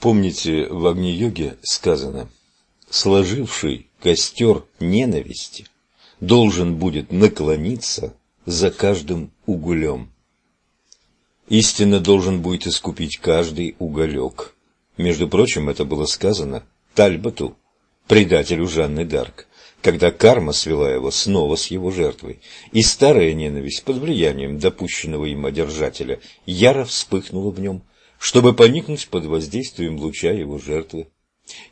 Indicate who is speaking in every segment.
Speaker 1: Помните, в Агни-йоге сказано, сложивший костер ненависти должен будет наклониться за каждым углем. Истинно должен будет искупить каждый уголек. Между прочим, это было сказано Тальботу, предателю Жанны Дарк, когда карма свела его снова с его жертвой, и старая ненависть под влиянием допущенного им одержателя яро вспыхнула в нем, чтобы поникнуть под воздействием луча его жертвы.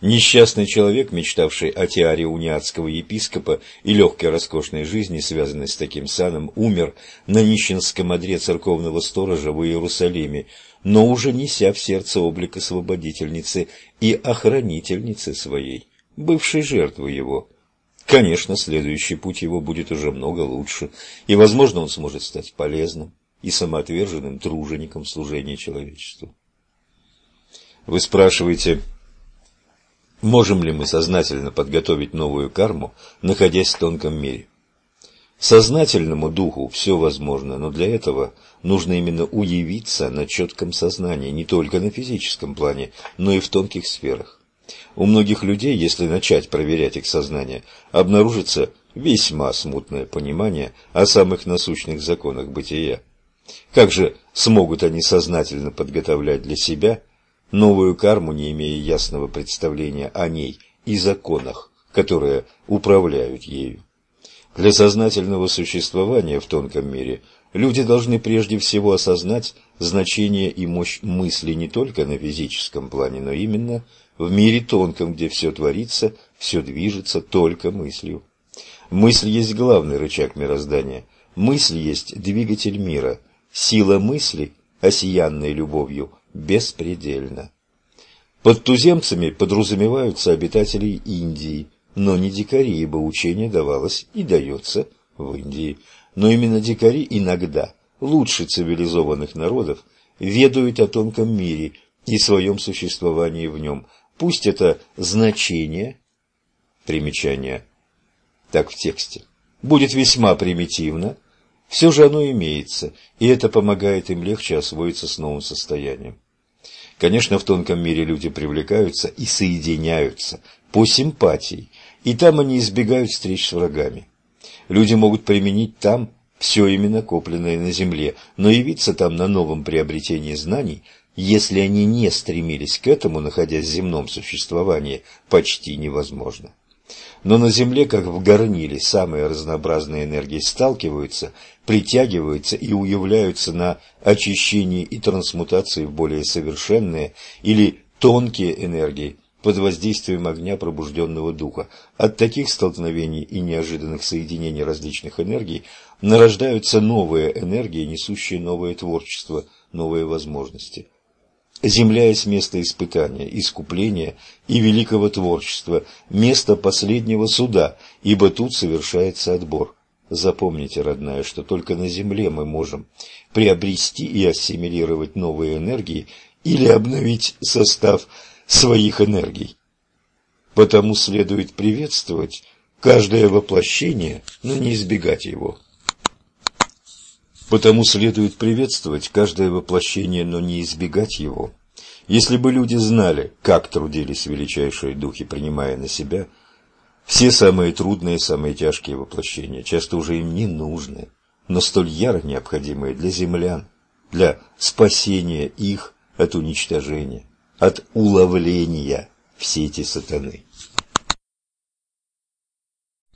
Speaker 1: Несчастный человек, мечтавший о тиаре униатского епископа и легкой роскошной жизни, связанной с таким саном, умер на нищенском одре церковного сторожа в Иерусалиме, но уже неся в сердце облик освободительницы и охранительницы своей, бывшей жертвы его. Конечно, следующий путь его будет уже много лучше, и, возможно, он сможет стать полезным и самоотверженным тружеником служения человечеству. Вы спрашиваете, можем ли мы сознательно подготовить новую карму, находясь в тонком мире? Сознательному духу все возможно, но для этого нужно именно уявиться на четком сознании, не только на физическом плане, но и в тонких сферах. У многих людей, если начать проверять их сознание, обнаружится весьма смутное понимание о самых насущных законах бытия. Как же смогут они сознательно подготовлять для себя новую карму, не имея ясного представления о ней и законах, которые управляют ею. Для сознательного существования в тонком мире люди должны прежде всего осознать значение и мощь мысли не только на физическом плане, но именно в мире тонком, где все творится, все движется только мыслью. Мысль есть главный рычаг мироздания. Мысль есть двигатель мира. Сила мысли, осиянной любовью, беспредельно. Под туземцами подразумеваются обитатели Индии, но не дикари, ибо учение давалось и дается в Индии. Но именно дикари иногда, лучше цивилизованных народов, ведают о тонком мире и своем существовании в нем. Пусть это значение, примечание, так в тексте, будет весьма примитивно, все же оно имеется, и это помогает им легче освоиться с новым состоянием. Конечно, в тонком мире люди привлекаются и соединяются по симпатии, и там они избегают встреч с врагами. Люди могут применить там все именно копленное на земле, но явиться там на новом приобретении знаний, если они не стремились к этому, находясь в земном существовании, почти невозможно. Но на Земле, как в горниле, самые разнообразные энергии сталкиваются, притягиваются и уявляются на очищении и трансмутации в более совершенные или тонкие энергии под воздействием огня пробужденного духа. От таких столкновений и неожиданных соединений различных энергий нарождаются новые энергии, несущие новое творчество, новые возможности. Земля есть место испытания, искупления и великого творчества, место последнего суда, ибо тут совершается отбор. Запомните, родная, что только на Земле мы можем приобрести и ассимилировать новые энергии или обновить состав своих энергий. Потому следует приветствовать каждое воплощение, но не избегать его. Потому следует приветствовать каждое воплощение, но не избегать его. Если бы люди знали, как трудились величайшие духи, принимая на себя все самые трудные, самые тяжкие воплощения, часто уже им не нужны, но столь яро необходимые для землян, для спасения их от уничтожения, от уловления в сети сатаны.